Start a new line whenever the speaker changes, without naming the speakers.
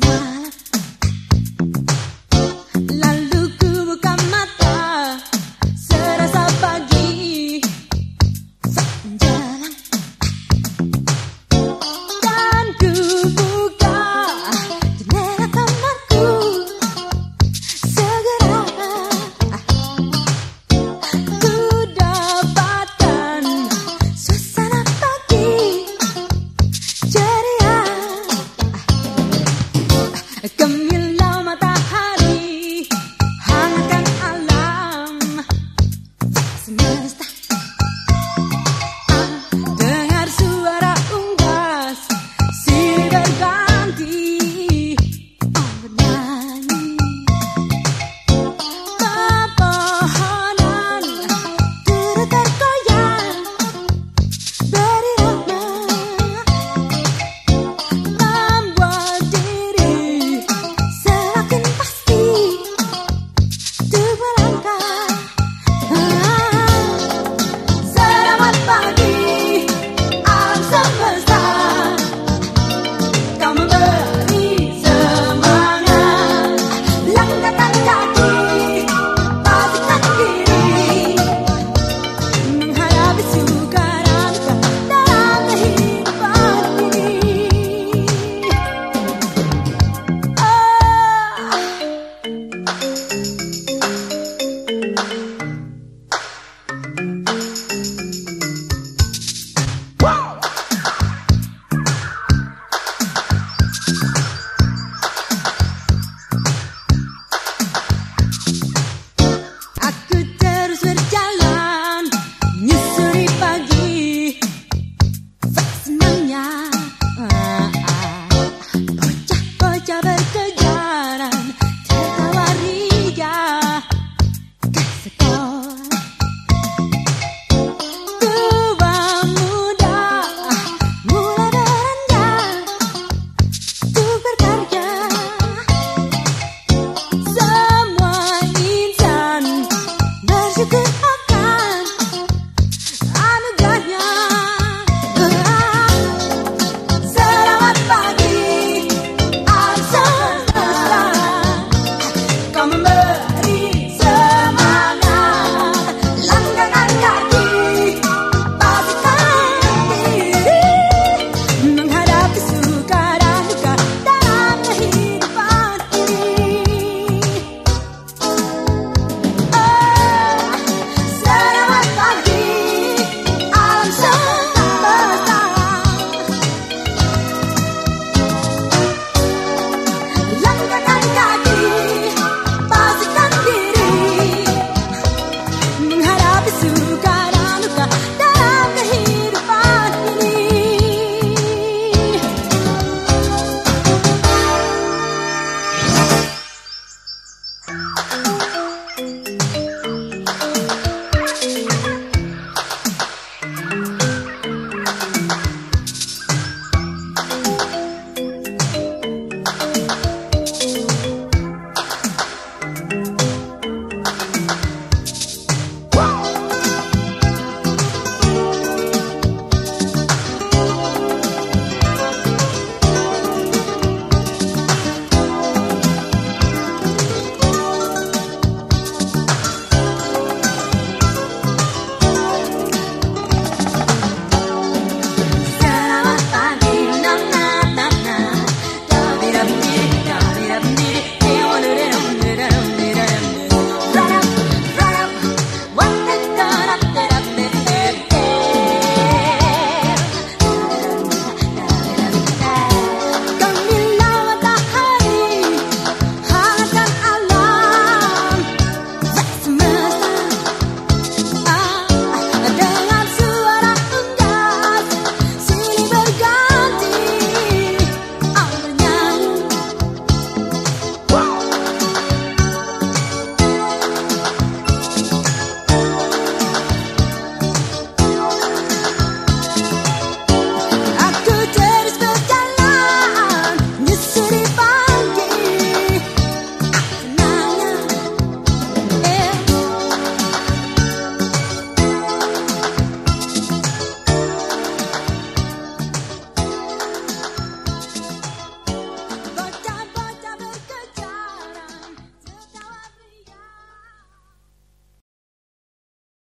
más.